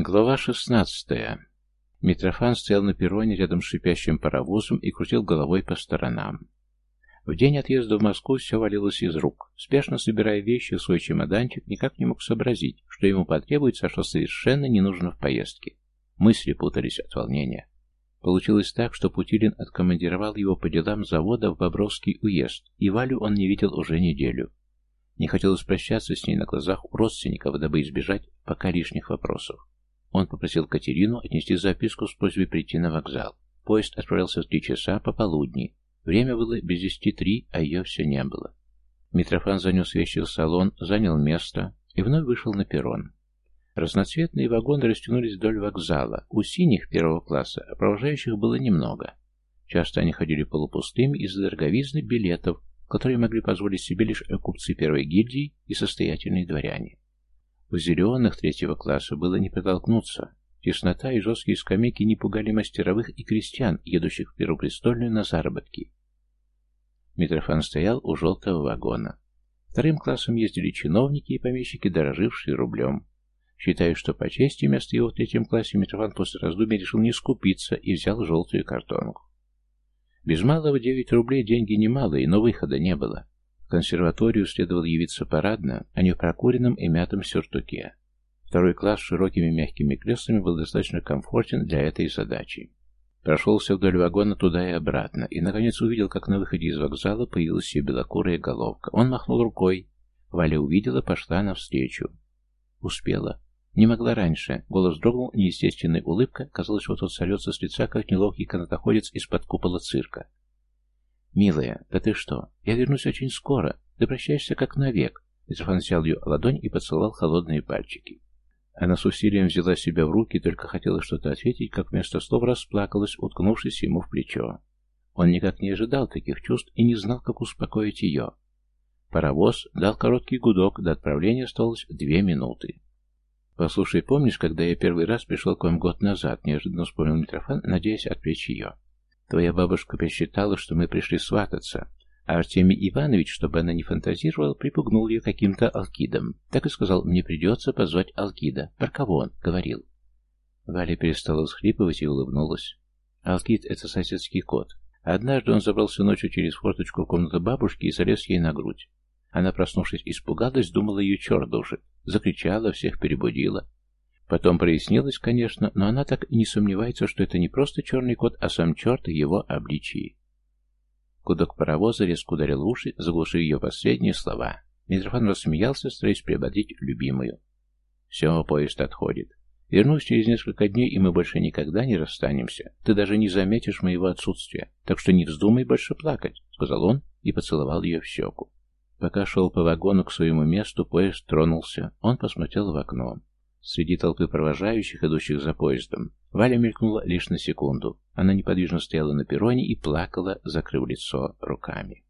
Глава шестнадцатая. Митрофан стоял на перроне рядом с шипящим паровозом и крутил головой по сторонам. В день отъезда в Москву все валилось из рук. Спешно собирая вещи в свой чемоданчик, никак не мог сообразить, что ему потребуется, а что совершенно не нужно в поездке. Мысли путались от волнения. Получилось так, что Путилин откомандировал его по делам завода в Бобровский уезд, и Валю он не видел уже неделю. Не хотелось прощаться с ней на глазах у родственников, дабы избежать пока лишних вопросов. Он попросил Катерину отнести записку с просьбой прийти на вокзал. Поезд отправился в три часа пополудни, Время было без десяти три, а ее все не было. Митрофан занес вещи в салон, занял место и вновь вышел на перрон. Разноцветные вагоны растянулись вдоль вокзала. У синих первого класса, а провожающих было немного. Часто они ходили полупустыми из-за дороговизны билетов, которые могли позволить себе лишь купцы первой гильдии и состоятельные дворяне. У зеленых третьего класса было не протолкнуться. Теснота и жесткие скамейки не пугали мастеровых и крестьян, едущих в Первопрестольную на заработки. Митрофан стоял у желтого вагона. Вторым классом ездили чиновники и помещики, дорожившие рублем. Считая, что по чести место его в третьем классе, Митрофан после раздумий решил не скупиться и взял желтую картонку. Без малого девять рублей деньги немалые, но выхода не было. Консерваторию следовало явиться парадно, а не в прокуренном и мятом сюртуке. Второй класс с широкими мягкими креслами был достаточно комфортен для этой задачи. Прошелся вдоль вагона туда и обратно, и, наконец, увидел, как на выходе из вокзала появилась ее белокурая головка. Он махнул рукой. Валя увидела, пошла навстречу. Успела. Не могла раньше. Голос дрогнул, неестественная улыбка. Казалось, вот он сорется с лица, как неловкий канатоходец из-под купола цирка. «Милая, да ты что? Я вернусь очень скоро. Ты прощаешься как навек». Митрофан взял ее ладонь и поцеловал холодные пальчики. Она с усилием взяла себя в руки, только хотела что-то ответить, как вместо слов расплакалась, уткнувшись ему в плечо. Он никак не ожидал таких чувств и не знал, как успокоить ее. Паровоз дал короткий гудок, до отправления осталось две минуты. «Послушай, помнишь, когда я первый раз пришел к вам год назад?» — неожиданно вспомнил Митрофан, надеясь отвлечь ее. «Твоя бабушка посчитала, что мы пришли свататься, а Артемий Иванович, чтобы она не фантазировала, припугнул ее каким-то алкидом. Так и сказал, мне придется позвать алкида. Про кого он? Говорил. Валя перестала схлипывать и улыбнулась. Алкид — это соседский кот. Однажды он забрался ночью через форточку в комнату бабушки и залез ей на грудь. Она, проснувшись, испугалась, думала, ее черт душит. Закричала, всех перебудила. Потом прояснилось, конечно, но она так и не сомневается, что это не просто черный кот, а сам черт в его обличии. Гудок паровоза резко ударил в уши, заглушив ее последние слова. Митрофан рассмеялся, стараясь приободрить любимую. «Все, поезд отходит. Вернусь через несколько дней, и мы больше никогда не расстанемся. Ты даже не заметишь моего отсутствия, так что не вздумай больше плакать», — сказал он и поцеловал ее в щеку. Пока шел по вагону к своему месту, поезд тронулся. Он посмотрел в окно. Среди толпы провожающих, идущих за поездом, Валя мелькнула лишь на секунду. Она неподвижно стояла на перроне и плакала, закрыв лицо руками.